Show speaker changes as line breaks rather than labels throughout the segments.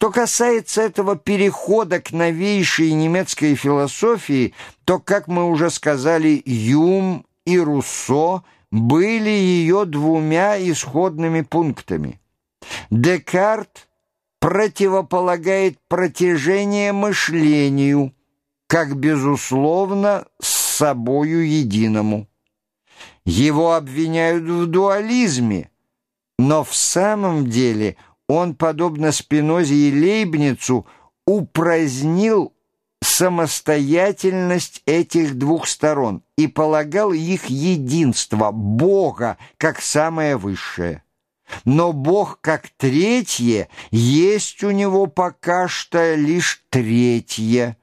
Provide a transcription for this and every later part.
Что касается этого перехода к новейшей немецкой философии, то, как мы уже сказали, Юм и Руссо были ее двумя исходными пунктами. Декарт противополагает протяжение мышлению, как, безусловно, с собою единому. Его обвиняют в дуализме, но в самом деле он, подобно Спинозе и Лейбницу, упразднил самостоятельность этих двух сторон и полагал их единство, Бога, как самое высшее. Но Бог как третье есть у него пока что лишь третье.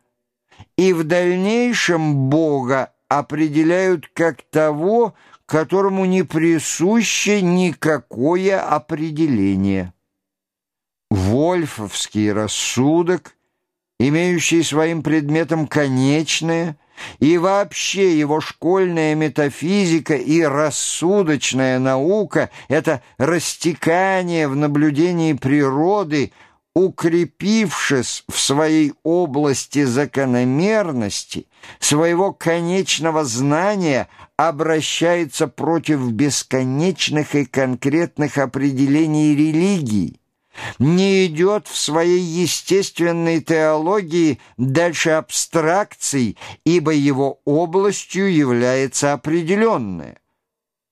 И в дальнейшем Бога определяют как того, которому не присуще никакое определение. Вольфовский рассудок, имеющий своим предметом конечное, и вообще его школьная метафизика и рассудочная наука — это растекание в наблюдении природы, укрепившись в своей области закономерности, своего конечного знания, обращается против бесконечных и конкретных определений религии не идет в своей естественной теологии дальше абстракций, ибо его областью является определенное.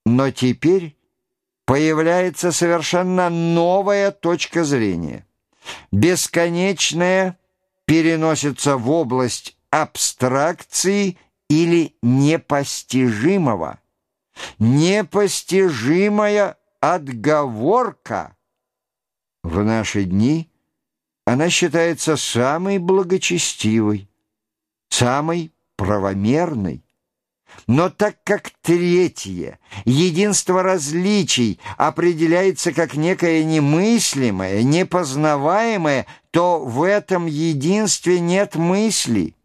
Но теперь появляется совершенно новая точка зрения. Бесконечное переносится в область абстракции или непостижимого. Непостижимая отговорка – в наши дни она считается самой благочестивой, самой правомерной. Но так как третье, единство различий, определяется как некое немыслимое, непознаваемое, то в этом единстве нет мысли,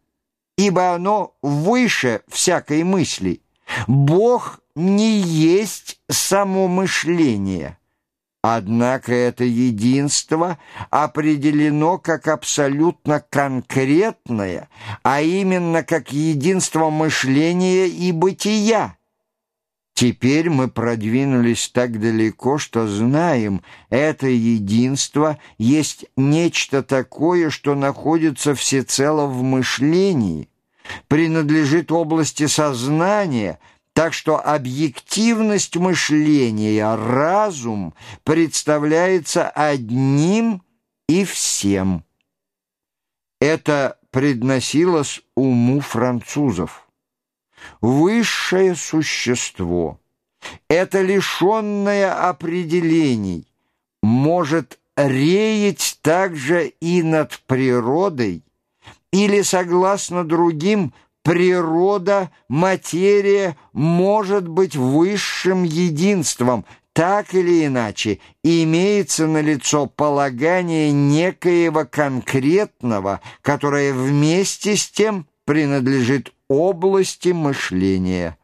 ибо оно выше всякой мысли. Бог не есть само мышление – Однако это единство определено как абсолютно конкретное, а именно как единство мышления и бытия. Теперь мы продвинулись так далеко, что знаем, это единство есть нечто такое, что находится всецело в мышлении, принадлежит области сознания – так что объективность мышления, разум представляется одним и всем. Это предносилось уму французов. Высшее существо, это лишенное определений, может реять также и над природой или, согласно другим, природа, материя может быть высшим единством, так или иначе, имеется налицо полагание некоего конкретного, которое вместе с тем принадлежит области мышления.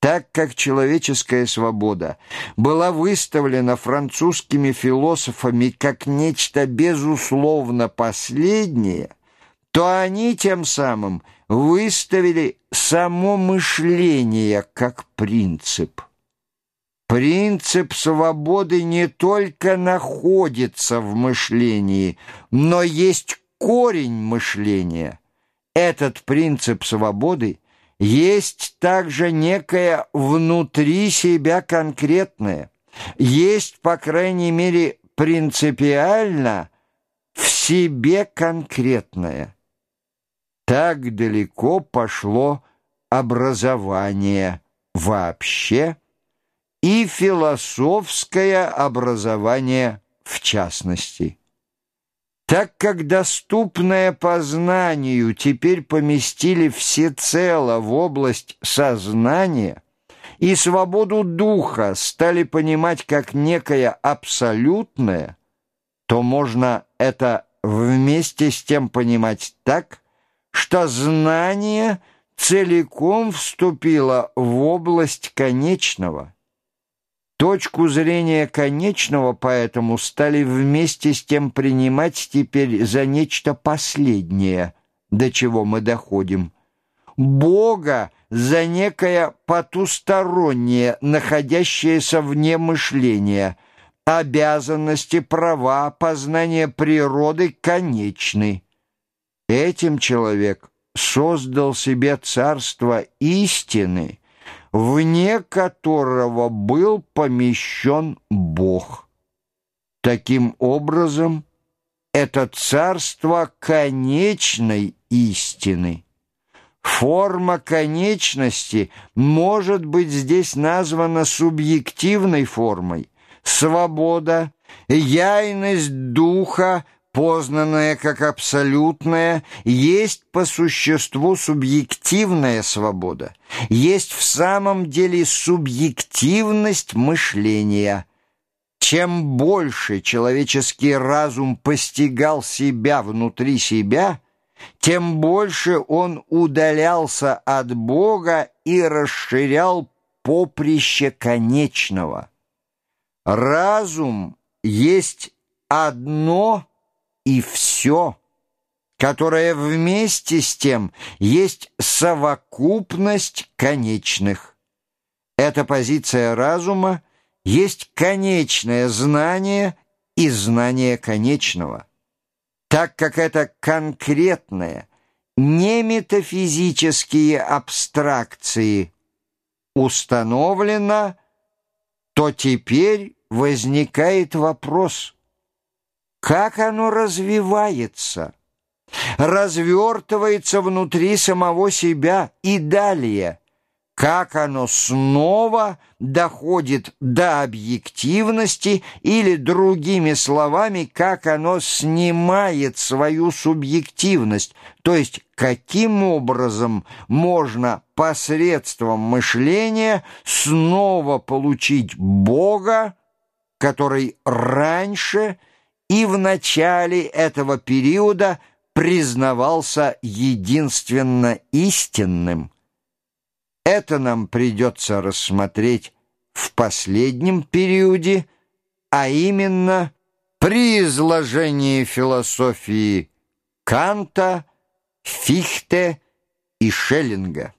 Так как человеческая свобода была выставлена французскими философами как нечто безусловно последнее, то они тем самым – выставили само мышление как принцип. Принцип свободы не только находится в мышлении, но есть корень мышления. Этот принцип свободы есть также некое внутри себя конкретное, есть, по крайней мере, принципиально в себе конкретное. Так далеко пошло образование вообще и философское образование в частности. Так как доступное познанию теперь поместили всецело в область сознания и свободу духа стали понимать как некое абсолютное, то можно это вместе с тем понимать так, что знание целиком вступило в область конечного. Точку зрения конечного поэтому стали вместе с тем принимать теперь за нечто последнее, до чего мы доходим. Бога за некое потустороннее, находящееся вне мышления. Обязанности, права, познание природы конечны. Этим человек создал себе царство истины, вне которого был помещен Бог. Таким образом, это царство конечной истины. Форма конечности может быть здесь названа субъективной формой. Свобода, яйность духа, познанная как абсолютная, есть по существу субъективная свобода, есть в самом деле субъективность мышления. Чем больше человеческий разум постигал себя внутри себя – тем больше он удалялся от Бога и расширял поприще конечного. Разум есть одно и все, которое вместе с тем есть совокупность конечных. Эта позиция разума есть конечное знание и знание конечного так как это конкретные, не метафизические абстракции установлено, то теперь возникает вопрос, как оно развивается, развертывается внутри самого себя. И далее – как оно снова доходит до объективности или, другими словами, как оно снимает свою субъективность, то есть каким образом можно посредством мышления снова получить Бога, который раньше и в начале этого периода признавался единственно истинным. Это нам придется рассмотреть в последнем периоде, а именно при изложении философии Канта, Фихте и Шеллинга.